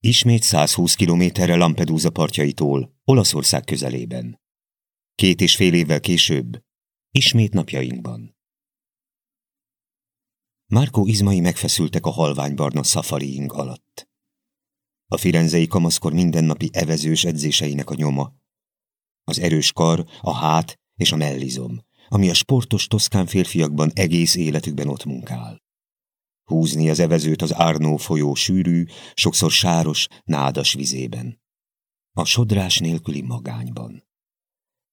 Ismét 120 kilométerre Lampedusa partjaitól, Olaszország közelében. Két és fél évvel később, ismét napjainkban. Márkó izmai megfeszültek a halványbarna szafariing alatt. A firenzei kamaszkor mindennapi evezős edzéseinek a nyoma. Az erős kar, a hát és a mellizom, ami a sportos toszkán férfiakban egész életükben ott munkál. Húzni az evezőt az Árnó folyó sűrű, sokszor sáros, nádas vizében. A sodrás nélküli magányban.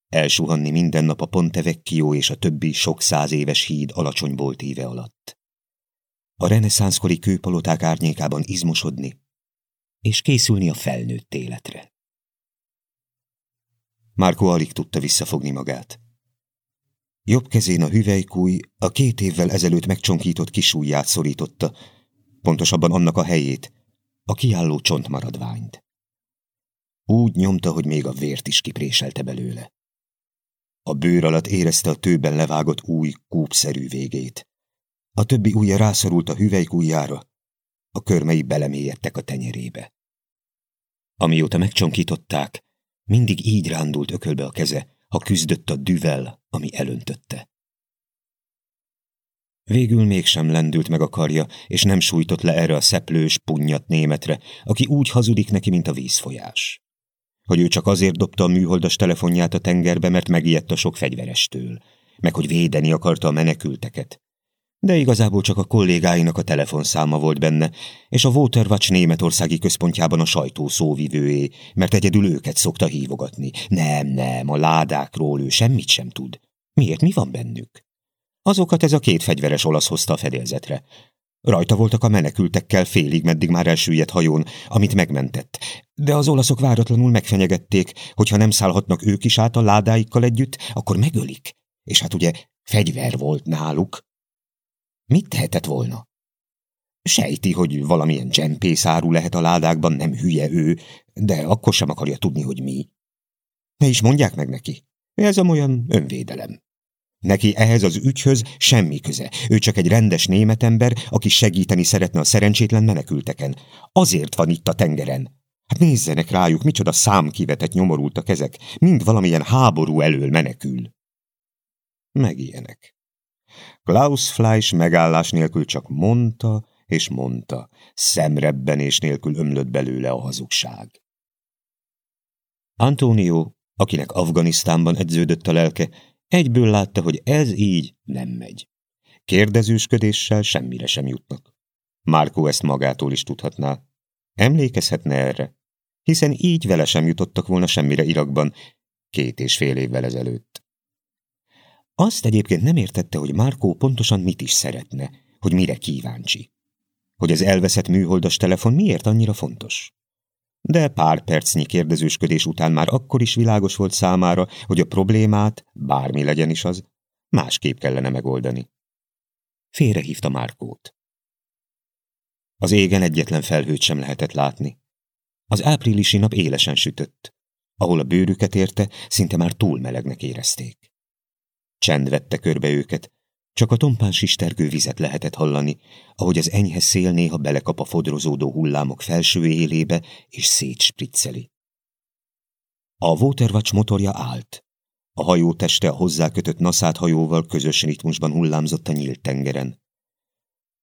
Elsuhanni minden nap a Ponte Vecchio és a többi sok száz éves híd alacsony boltíve alatt. A reneszánszkori kőpaloták árnyékában izmosodni, és készülni a felnőtt életre. Márko alig tudta visszafogni magát. Jobb kezén a hüvelykúj a két évvel ezelőtt megcsonkított kisújját szorította, pontosabban annak a helyét, a kiálló csontmaradványt. Úgy nyomta, hogy még a vért is kipréselte belőle. A bőr alatt érezte a tőben levágott új, kúpszerű végét. A többi ujja rászorult a hüvelykújjára, a körmei belemélyedtek a tenyerébe. Amióta megcsonkították, mindig így rándult ökölbe a keze, ha küzdött a düvel, ami elöntötte. Végül mégsem lendült meg a karja, és nem sújtott le erre a szeplős, punnyat németre, aki úgy hazudik neki, mint a vízfolyás. Hogy ő csak azért dobta a műholdas telefonját a tengerbe, mert megijedt a sok fegyverestől, meg hogy védeni akarta a menekülteket. De igazából csak a kollégáinak a telefonszáma volt benne, és a Waterwatch németországi központjában a sajtó szóvivőé, mert egyedül őket szokta hívogatni. Nem, nem, a ládákról ő semmit sem tud. Miért, mi van bennük? Azokat ez a két fegyveres olasz hozta a fedélzetre. Rajta voltak a menekültekkel félig, meddig már elsüllyedt hajón, amit megmentett. De az olaszok váratlanul megfenyegették, hogy ha nem szállhatnak ők is át a ládáikkal együtt, akkor megölik. És hát ugye fegyver volt náluk. Mit tehetett volna? Sejti, hogy valamilyen csempészárú lehet a ládákban, nem hülye ő, de akkor sem akarja tudni, hogy mi. Ne is mondják meg neki. Ez olyan önvédelem. Neki ehhez az ügyhöz semmi köze. Ő csak egy rendes német ember, aki segíteni szeretne a szerencsétlen menekülteken. Azért van itt a tengeren. Hát nézzenek rájuk, micsoda számkivetett nyomorultak ezek. Mind valamilyen háború elől menekül. Meg ilyenek. Klaus Fleisch megállás nélkül csak mondta és mondta, szemrebbenés nélkül ömlött belőle a hazugság. Antonio, akinek Afganisztánban edződött a lelke, egyből látta, hogy ez így nem megy. Kérdezősködéssel semmire sem jutnak. Márkó ezt magától is tudhatná. Emlékezhetne erre, hiszen így vele sem jutottak volna semmire Irakban két és fél évvel ezelőtt. Azt egyébként nem értette, hogy Márkó pontosan mit is szeretne, hogy mire kíváncsi. Hogy az elveszett műholdas telefon miért annyira fontos. De pár percnyi kérdezősködés után már akkor is világos volt számára, hogy a problémát, bármi legyen is az, másképp kellene megoldani. Félrehívta Márkót. Az égen egyetlen felhőt sem lehetett látni. Az áprilisi nap élesen sütött. Ahol a bőrüket érte, szinte már túl melegnek érezték. Csend vette körbe őket, csak a tompán sistergő vizet lehetett hallani, ahogy az enyhe szél néha belekap a fodrozódó hullámok felső élébe, és szétspricceli. A Waterwatch motorja állt. A hajó teste a hozzákötött naszát hajóval közös ritmusban hullámzott a nyílt tengeren.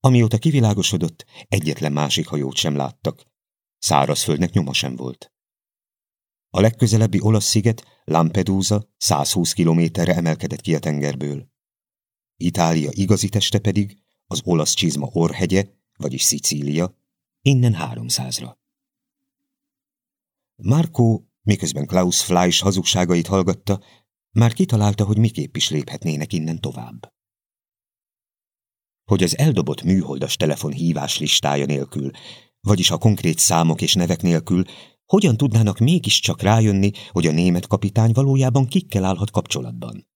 Amióta kivilágosodott, egyetlen másik hajót sem láttak. Szárazföldnek nyoma sem volt. A legközelebbi olasz sziget, Lampedusa, 120 kilométerre emelkedett ki a tengerből. Itália igazi teste pedig, az olasz csizma orhegye, vagyis Szicília, innen háromszázra. Marco, miközben Klaus Fleisch hazugságait hallgatta, már kitalálta, hogy miképp is léphetnének innen tovább. Hogy az eldobott műholdas telefon hívás listája nélkül, vagyis a konkrét számok és nevek nélkül hogyan tudnának mégiscsak rájönni, hogy a német kapitány valójában kikkel állhat kapcsolatban?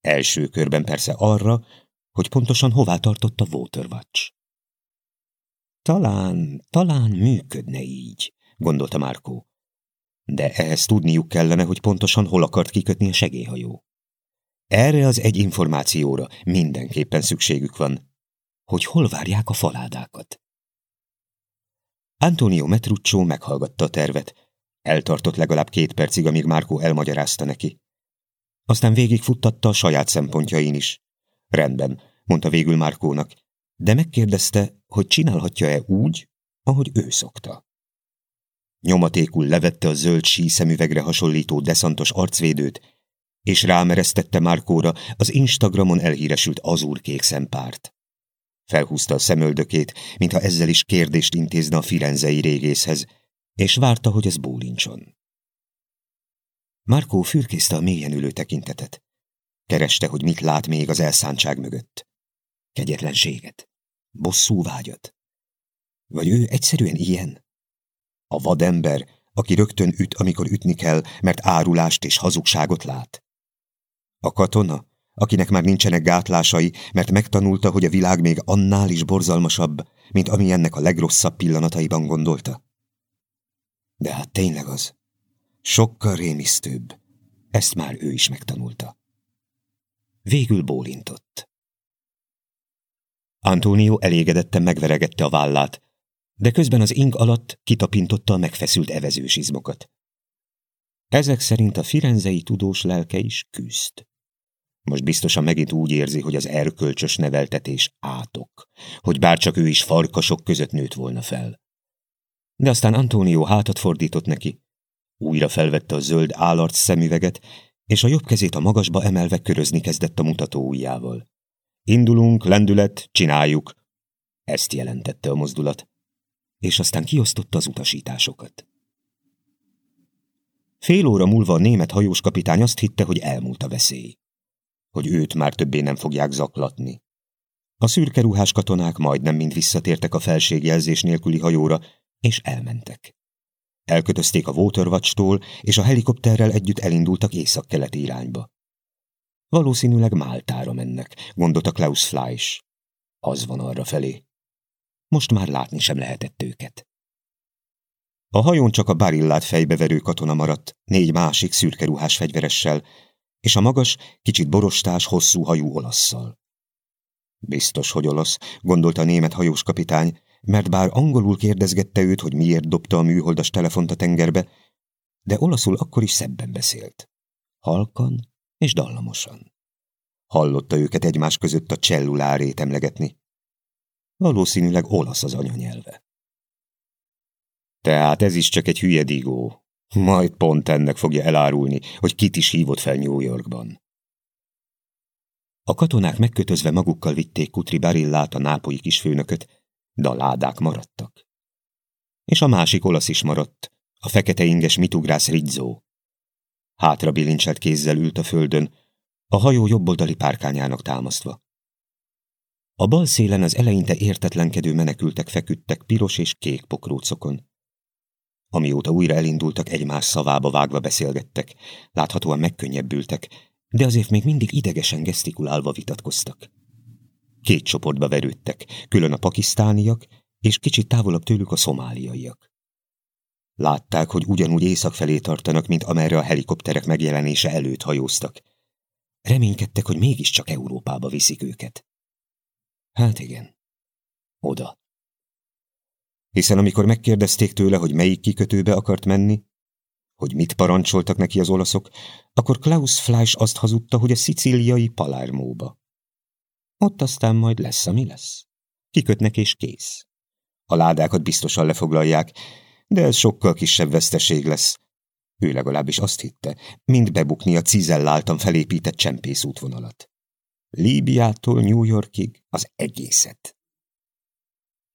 Első körben persze arra, hogy pontosan hová tartott a Waterwatch. Talán, talán működne így, gondolta Márkó. De ehhez tudniuk kellene, hogy pontosan hol akart kikötni a segélyhajó. Erre az egy információra mindenképpen szükségük van, hogy hol várják a faládákat. Antonio Metruccio meghallgatta a tervet. Eltartott legalább két percig, amíg Márkó elmagyarázta neki. Aztán végigfuttatta a saját szempontjain is. Rendben, mondta végül Márkónak, de megkérdezte, hogy csinálhatja-e úgy, ahogy ő szokta. Nyomatékul levette a zöld sí szemüvegre hasonlító deszantos arcvédőt, és rámeresztette Márkóra az Instagramon elhíresült azúrkék szempárt. Felhúzta a szemöldökét, mintha ezzel is kérdést intézne a firenzei régészhez, és várta, hogy ez bólincson. Márkó fürkészte a mélyen ülő tekintetet. Kereste, hogy mit lát még az elszántság mögött. Kegyetlenséget. Bosszú vágyat. Vagy ő egyszerűen ilyen? A vadember, aki rögtön üt, amikor ütni kell, mert árulást és hazugságot lát. A katona, akinek már nincsenek gátlásai, mert megtanulta, hogy a világ még annál is borzalmasabb, mint ami ennek a legrosszabb pillanataiban gondolta. De hát tényleg az. Sokkal rémisztőbb. Ezt már ő is megtanulta. Végül bólintott. Antonio elégedetten megveregette a vállát, de közben az ing alatt kitapintotta a megfeszült evezős izmokat. Ezek szerint a firenzei tudós lelke is küzd. Most biztosan megint úgy érzi, hogy az erkölcsös neveltetés átok, hogy bárcsak ő is farkasok között nőtt volna fel. De aztán Antonio hátat fordított neki, újra felvette a zöld állarc szemüveget, és a jobb kezét a magasba emelve körözni kezdett a mutató ujjával. Indulunk, lendület, csináljuk. Ezt jelentette a mozdulat. És aztán kiosztotta az utasításokat. Fél óra múlva a német hajós kapitány azt hitte, hogy elmúlt a veszély hogy őt már többé nem fogják zaklatni. A szürke ruhás katonák majdnem mind visszatértek a felségjelzés nélküli hajóra, és elmentek. Elkötözték a Waterwatch-tól, és a helikopterrel együtt elindultak észak-keleti irányba. Valószínűleg Máltára mennek, gondolta Klaus Fleisch. Az van arra felé. Most már látni sem lehetett őket. A hajón csak a barillát fejbeverő katona maradt, négy másik szürke ruhás fegyveressel, és a magas, kicsit borostás, hosszú hajú olasszal. Biztos, hogy olasz, gondolta a német hajós kapitány, mert bár angolul kérdezgette őt, hogy miért dobta a műholdas telefont a tengerbe, de olaszul akkor is szebben beszélt. Halkan és dallamosan. Hallotta őket egymás között a csellulárét emlegetni. Valószínűleg olasz az anyanyelve. Tehát ez is csak egy hülye digó, majd pont ennek fogja elárulni, hogy kit is hívott fel New Yorkban. A katonák megkötözve magukkal vitték Kutri Barillát, a nápolyi kisfőnököt, de a ládák maradtak. És a másik olasz is maradt, a fekete inges mitugrász Rizzo. Hátra bilincselt kézzel ült a földön, a hajó jobboldali párkányának támasztva. A bal szélen az eleinte értetlenkedő menekültek feküdtek piros és kék pokrócokon. Amióta újra elindultak, egymás szavába vágva beszélgettek. Láthatóan megkönnyebbültek, de azért még mindig idegesen gesztikulálva vitatkoztak. Két csoportba verődtek, külön a pakisztániak, és kicsit távolabb tőlük a szomáliaiak. Látták, hogy ugyanúgy észak felé tartanak, mint amerre a helikopterek megjelenése előtt hajóztak. Reménykedtek, hogy mégiscsak Európába viszik őket. Hát igen, oda hiszen amikor megkérdezték tőle, hogy melyik kikötőbe akart menni, hogy mit parancsoltak neki az olaszok, akkor Klaus Fleisch azt hazudta, hogy a szicíliai Palermóba. Ott aztán majd lesz, ami lesz. Kikötnek és kész. A ládákat biztosan lefoglalják, de ez sokkal kisebb veszteség lesz. Ő legalábbis azt hitte, mint bebukni a cizelláltan felépített csempész útvonalat. Líbiától New Yorkig az egészet.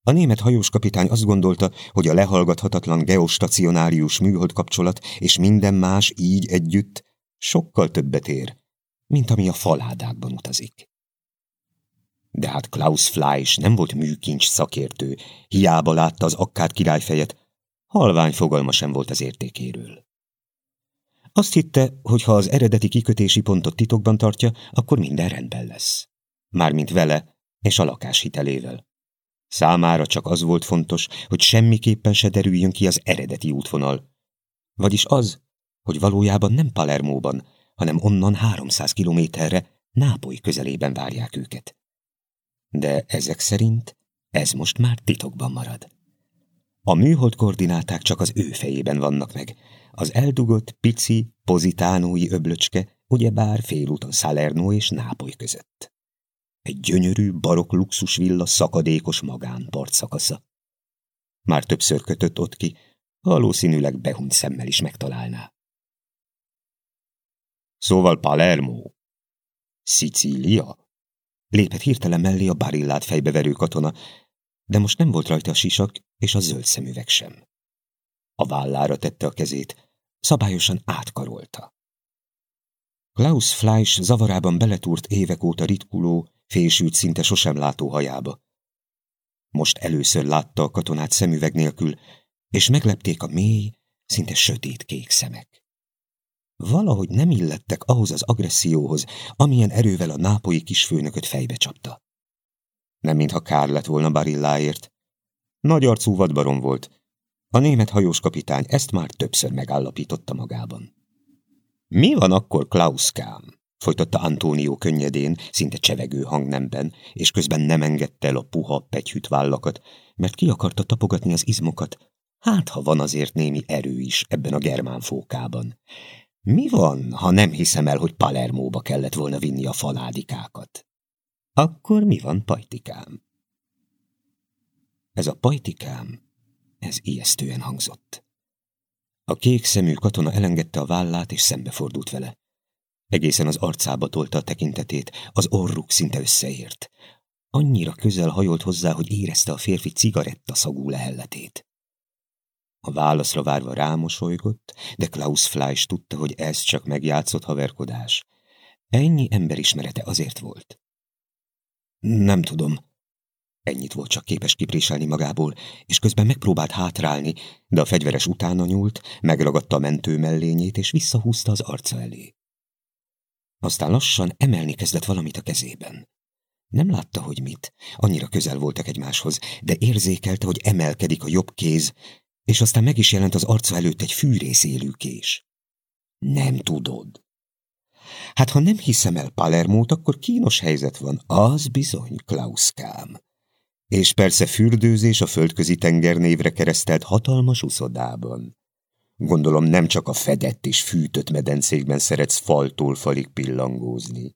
A német hajós kapitány azt gondolta, hogy a lehallgathatatlan geostacionárius műhold kapcsolat és minden más így együtt sokkal többet ér, mint ami a faládákban utazik. De hát Klaus Fleisch nem volt műkincs szakértő, hiába látta az akkát királyfejet, halvány fogalma sem volt az értékéről. Azt hitte, hogy ha az eredeti kikötési pontot titokban tartja, akkor minden rendben lesz. Mármint vele és a lakáshitelével. Számára csak az volt fontos, hogy semmiképpen se derüljön ki az eredeti útvonal. Vagyis az, hogy valójában nem Palermóban, hanem onnan 300 kilométerre Nápoly közelében várják őket. De ezek szerint ez most már titokban marad. A műhold koordináták csak az ő fejében vannak meg. Az eldugott, pici, pozitánói öblöcske, ugyebár félúton Salerno és Nápoly között. Egy gyönyörű, barok luxusvilla szakadékos magánpart szakasza. Már többször kötött ott ki, valószínűleg behunyt szemmel is megtalálná. Szóval Palermo. Szicília? Lépett hirtelen mellé a barillát fejbeverő katona, de most nem volt rajta a sisak és a zöld szemüveg sem. A vállára tette a kezét, szabályosan átkarolta. Klaus Fleisch zavarában beletúrt évek óta ritkuló, fésült szinte sosem látó hajába. Most először látta a katonát szemüveg nélkül, és meglepték a mély, szinte sötét kék szemek. Valahogy nem illettek ahhoz az agresszióhoz, amilyen erővel a nápolyi kisfőnököt fejbe csapta. Nem mintha kár lett volna Barilláért. Nagy arcú vadbarom volt. A német hajós kapitány ezt már többször megállapította magában. Mi van akkor, Klauskám? Folytatta Antónió könnyedén, szinte csevegő hangnemben, és közben nem engedte el a puha, pegyhűt vállakat, mert ki akarta tapogatni az izmokat, hát ha van azért némi erő is ebben a germán fókában. Mi van, ha nem hiszem el, hogy Palermóba kellett volna vinni a faládikákat? Akkor mi van, pajtikám? Ez a pajtikám, ez ijesztően hangzott. A kék szemű katona elengedte a vállát, és szembefordult vele. Egészen az arcába tolta a tekintetét, az orruk szinte összeért. Annyira közel hajolt hozzá, hogy érezte a férfi cigaretta szagú lehelletét. A válaszra várva rámosolygott, de Klaus Fleisch tudta, hogy ez csak megjátszott haverkodás. Ennyi emberismerete azért volt. Nem tudom. Ennyit volt csak képes kipréselni magából, és közben megpróbált hátrálni, de a fegyveres utána nyúlt, megragadta a mentő mellényét, és visszahúzta az arca elé. Aztán lassan emelni kezdett valamit a kezében. Nem látta, hogy mit, annyira közel voltak egymáshoz, de érzékelte, hogy emelkedik a jobb kéz, és aztán meg is jelent az arca előtt egy fűrész élőkés. Nem tudod. Hát ha nem hiszem el Palermót, akkor kínos helyzet van, az bizony, Klauskám. És persze fürdőzés a földközi tenger névre keresztelt hatalmas uszodában. Gondolom nem csak a fedett és fűtött medencékben szeretsz faltól falig pillangózni.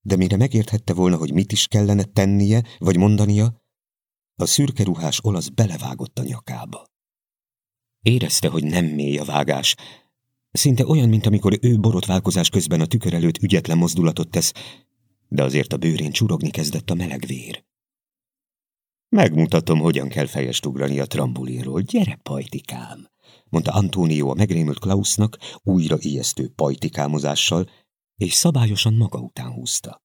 De mire megérthette volna, hogy mit is kellene tennie, vagy mondania, a szürke ruhás olasz belevágott a nyakába. Érezte, hogy nem mély a vágás. Szinte olyan, mint amikor ő borotválkozás közben a tükör előtt ügyetlen mozdulatot tesz, de azért a bőrén csurogni kezdett a meleg vér. Megmutatom, hogyan kell fejest ugrani a trambulinról. Gyere, pajtikám! Mondta Antónió a megrémült Klausnak újra ijesztő pajtikámozással, és szabályosan maga után húzta.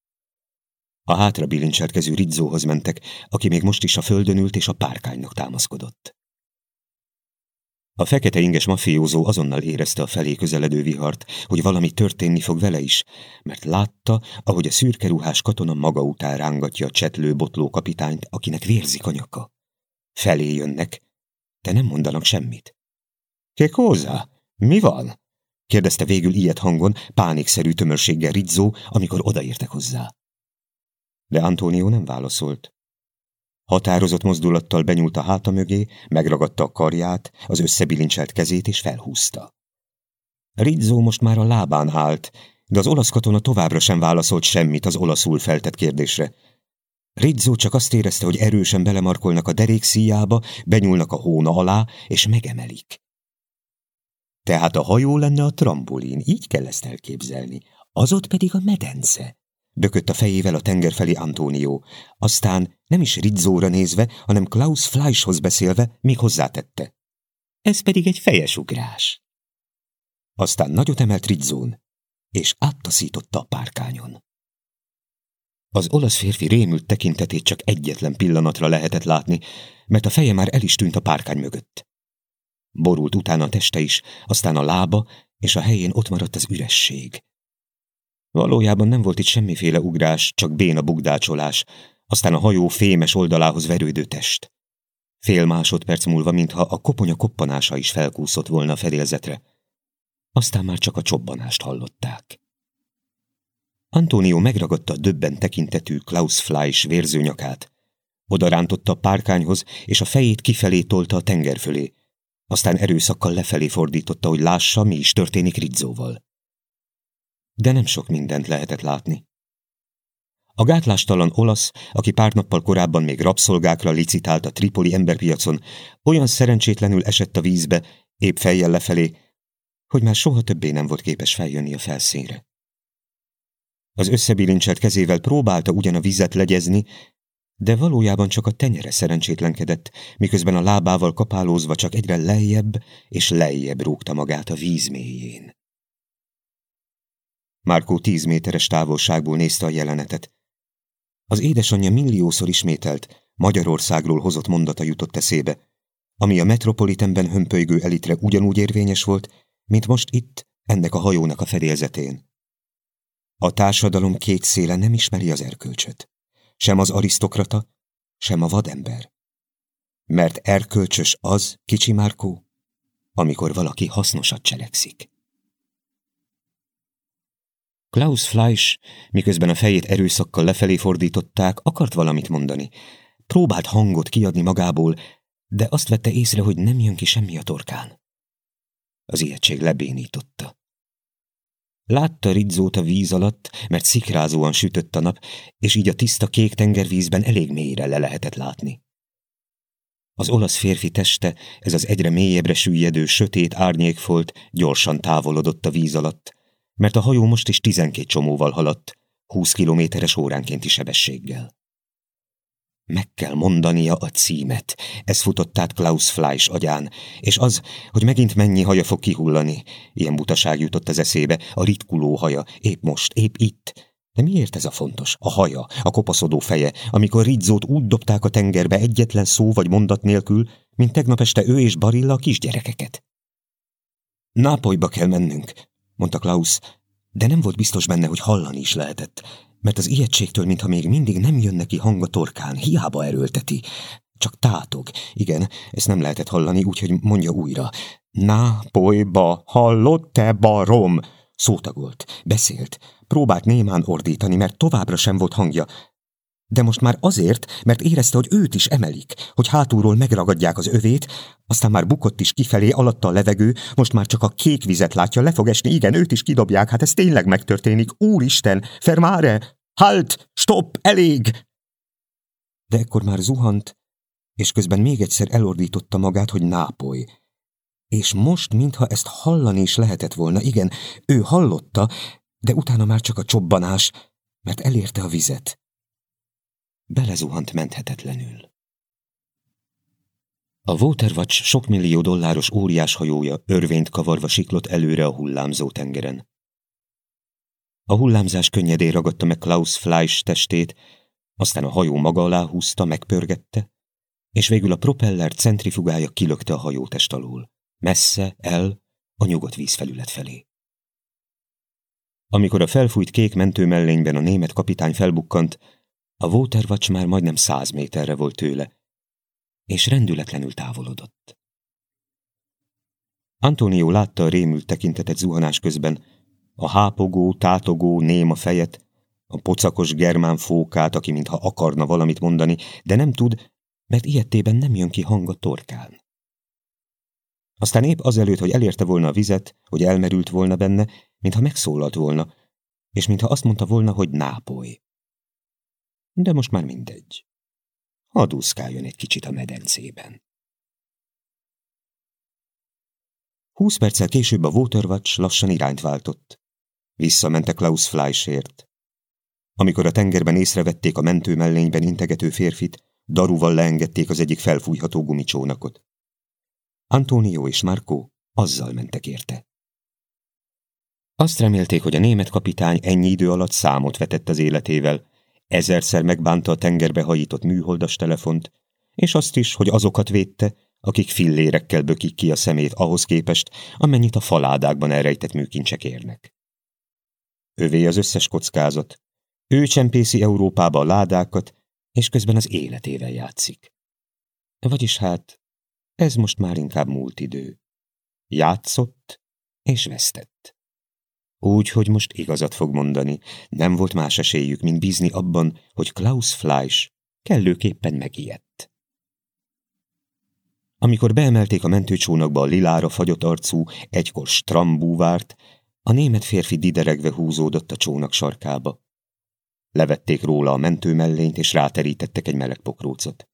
A hátra bilincselt kezű Rizzóhoz mentek, aki még most is a földön ült és a párkánynak támaszkodott. A fekete inges mafiózó azonnal érezte a felé közeledő vihart, hogy valami történni fog vele is, mert látta, ahogy a szürke ruhás katona maga után rángatja a csetlő botló kapitányt, akinek vérzik a nyaka. Felé jönnek, de nem mondanak semmit. Kekóza, mi van? kérdezte végül ilyet hangon, pánikszerű tömörséggel Rizzó, amikor odaértek hozzá de Antónió nem válaszolt. Határozott mozdulattal benyúlt a háta mögé, megragadta a karját, az összebilincselt kezét és felhúzta. Rizzo most már a lábán állt, de az olasz katona továbbra sem válaszolt semmit az olaszul feltett kérdésre. Rizzo csak azt érezte, hogy erősen belemarkolnak a derék szíjába, benyúlnak a hóna alá, és megemelik. Tehát a hajó lenne a trambolin, így kell ezt elképzelni, az ott pedig a medence. Bökött a fejével a tenger felé Antónió. Aztán nem is Rizzóra nézve, hanem Klaus Fleischhoz beszélve még hozzátette. Ez pedig egy fejesugrás. Aztán nagyot emelt Rizzón, és áttaszította a párkányon. Az olasz férfi rémült tekintetét csak egyetlen pillanatra lehetett látni, mert a feje már el is tűnt a párkány mögött. Borult utána a teste is, aztán a lába, és a helyén ott maradt az üresség. Valójában nem volt itt semmiféle ugrás, csak béna bugdácsolás, aztán a hajó fémes oldalához verődő test. Fél másodperc múlva, mintha a koponya koppanása is felkúszott volna a fedélzetre. Aztán már csak a csobbanást hallották. Antonio megragadta a döbben tekintetű Klaus Fleisch vérzőnyakát, Oda rántotta a párkányhoz, és a fejét kifelé tolta a tenger fölé. Aztán erőszakkal lefelé fordította, hogy lássa, mi is történik Rizzóval. De nem sok mindent lehetett látni. A gátlástalan olasz, aki pár nappal korábban még rabszolgákra licitált a Tripoli emberpiacon, olyan szerencsétlenül esett a vízbe, épp fejjel lefelé, hogy már soha többé nem volt képes feljönni a felszínre. Az összebilincselt kezével próbálta ugyan a vizet legyezni, de valójában csak a tenyere szerencsétlenkedett, miközben a lábával kapálózva csak egyre lejjebb és lejjebb rúgta magát a víz mélyén. Márkó tíz méteres távolságból nézte a jelenetet. Az édesanyja milliószor ismételt, Magyarországról hozott mondata jutott eszébe, ami a metropolitenben hömpölygő elitre ugyanúgy érvényes volt, mint most itt, ennek a hajónak a fedélzetén. A társadalom két széle nem ismeri az erkölcsöt. Sem az arisztokrata, sem a vadember. Mert erkölcsös az, kicsi Márkó, amikor valaki hasznosat cselekszik. Klaus Fleisch, miközben a fejét erőszakkal lefelé fordították, akart valamit mondani. Próbált hangot kiadni magából, de azt vette észre, hogy nem jön ki semmi a torkán. Az ijegység lebénította. Látta Rizzót a víz alatt, mert szikrázóan sütött a nap, és így a tiszta kék tengervízben elég mélyre le lehetett látni. Az olasz férfi teste, ez az egyre mélyebbre süllyedő, sötét árnyékfolt gyorsan távolodott a víz alatt, mert a hajó most is tizenkét csomóval haladt, húsz kilométeres óránkénti sebességgel. Meg kell mondania a címet. Ez futott át Klaus Fleisch agyán, és az, hogy megint mennyi haja fog kihullani. Ilyen butaság jutott az eszébe, a ritkuló haja, épp most, épp itt. De miért ez a fontos? A haja, a kopaszodó feje, amikor Rizzót úgy dobták a tengerbe egyetlen szó vagy mondat nélkül, mint tegnap este ő és Barilla a kisgyerekeket. Nápolyba kell mennünk, mondta Klaus, de nem volt biztos benne, hogy hallani is lehetett mert az ijegységtől, mintha még mindig nem jön neki hang a torkán, hiába erőlteti. Csak tátog. Igen, ezt nem lehetett hallani, úgyhogy mondja újra. Nápolyba hallott te barom? Szótagolt, beszélt, próbált némán ordítani, mert továbbra sem volt hangja, de most már azért, mert érezte, hogy őt is emelik, hogy hátulról megragadják az övét, aztán már bukott is kifelé, alatta a levegő, most már csak a kék vizet látja, le fog esni, igen, őt is kidobják, hát ez tényleg megtörténik, úristen, fermáre, halt, stop, elég! De ekkor már zuhant, és közben még egyszer elordította magát, hogy nápoly. És most, mintha ezt hallani is lehetett volna, igen, ő hallotta, de utána már csak a csobbanás, mert elérte a vizet belezuhant menthetetlenül. A Waterwatch sok millió dolláros óriás hajója örvényt kavarva siklott előre a hullámzó tengeren. A hullámzás könnyedén ragadta meg Klaus Fleisch testét, aztán a hajó maga alá húzta, megpörgette, és végül a propeller centrifugája kilökte a hajótest alól, messze, el, a nyugodt vízfelület felé. Amikor a felfújt kék mentőmellényben a német kapitány felbukkant, a Waterwatch már majdnem száz méterre volt tőle, és rendületlenül távolodott. Antonio látta a rémült tekintetet zuhanás közben, a hápogó, tátogó, néma fejet, a pocakos germán fókát, aki mintha akarna valamit mondani, de nem tud, mert ilyettében nem jön ki hang a torkán. Aztán épp azelőtt, hogy elérte volna a vizet, hogy elmerült volna benne, mintha megszólalt volna, és mintha azt mondta volna, hogy nápoly de most már mindegy. Hadd egy kicsit a medencében. Húsz perccel később a Waterwatch lassan irányt váltott. Visszamente Klaus Fleischért. Amikor a tengerben észrevették a mentő mellényben integető férfit, daruval leengedték az egyik felfújható gumicsónakot. Antonio és Marco azzal mentek érte. Azt remélték, hogy a német kapitány ennyi idő alatt számot vetett az életével, Ezerszer megbánta a tengerbe hajított műholdas telefont, és azt is, hogy azokat védte, akik fillérekkel bökik ki a szemét ahhoz képest, amennyit a faládákban elrejtett műkincsek érnek. Övé az összes kockázat. Ő csempészi Európába a ládákat, és közben az életével játszik. Vagyis hát, ez most már inkább múlt idő. Játszott és vesztett. Úgy, hogy most igazat fog mondani. Nem volt más esélyük, mint bízni abban, hogy Klaus Fleisch kellőképpen megijedt. Amikor beemelték a mentőcsónakba a lilára fagyott arcú, egykor strambúvárt, a német férfi dideregve húzódott a csónak sarkába. Levették róla a mentőmellényt, és ráterítettek egy meleg pokrócot.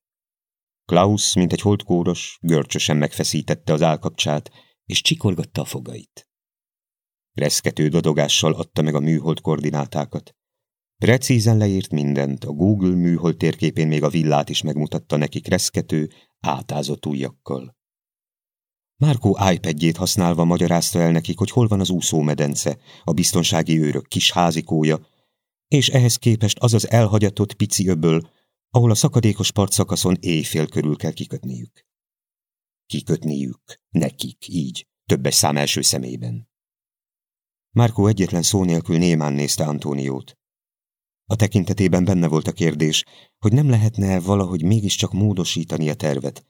Klaus, mint egy holdkóros, görcsösen megfeszítette az állkapcsát, és csikorgatta a fogait. Reszkető dodogással adta meg a műhold koordinátákat. Precízen leírt mindent, a Google műhold térképén még a villát is megmutatta nekik reszkető, átázott ujjakkal. Márkó iPadjét használva magyarázta el nekik, hogy hol van az úszómedence, a biztonsági őrök kis házikója, és ehhez képest az az elhagyatott pici öböl, ahol a szakadékos partszakaszon éjfél körül kell kikötniük. Kikötniük, nekik, így, többes szám első szemében. Márkó egyetlen szó nélkül némán nézte Antóniót. A tekintetében benne volt a kérdés, hogy nem lehetne valahogy mégiscsak módosítani a tervet.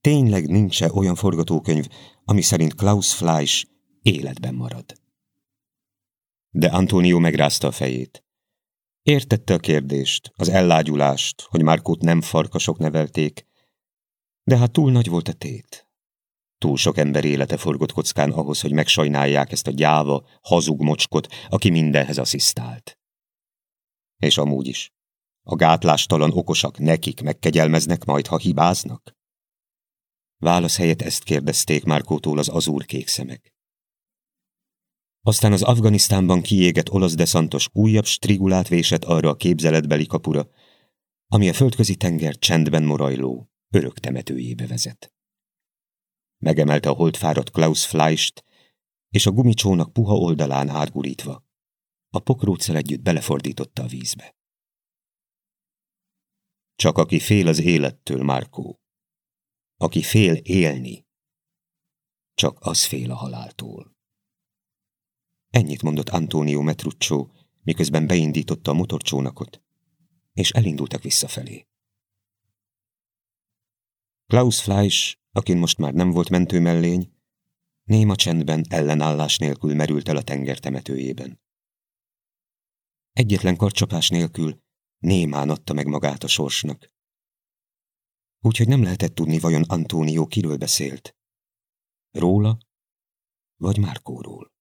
Tényleg nincs -e olyan forgatókönyv, ami szerint Klaus Fleisch életben marad. De Antonio megrázta a fejét. Értette a kérdést, az ellágyulást, hogy Márkót nem farkasok nevelték, de hát túl nagy volt a tét. Túl sok ember élete forgott kockán ahhoz, hogy megsajnálják ezt a gyáva, hazug mocskot, aki mindenhez asszisztált. És amúgy is. A gátlástalan okosak nekik megkegyelmeznek majd, ha hibáznak? Válasz helyett ezt kérdezték Márkótól az azúrkék szemek. Aztán az Afganisztánban kiégett olasz deszantos újabb strigulát vésett arra a képzeletbeli kapura, ami a földközi tenger csendben morajló, örök temetőjébe vezet. Megemelte a holdfáradt Klaus Fleischt, és a gumicsónak puha oldalán átgurítva. A pokróccel együtt belefordította a vízbe. Csak aki fél az élettől, Márkó. Aki fél élni, csak az fél a haláltól. Ennyit mondott Antonio Metruccio, miközben beindította a motorcsónakot, és elindultak visszafelé. Klaus Fleisch, akin most már nem volt mentőmellény, néma csendben ellenállás nélkül merült el a tenger temetőjében. Egyetlen karcsapás nélkül némán adta meg magát a sorsnak. Úgyhogy nem lehetett tudni, vajon Antónió kiről beszélt. Róla, vagy Márkóról.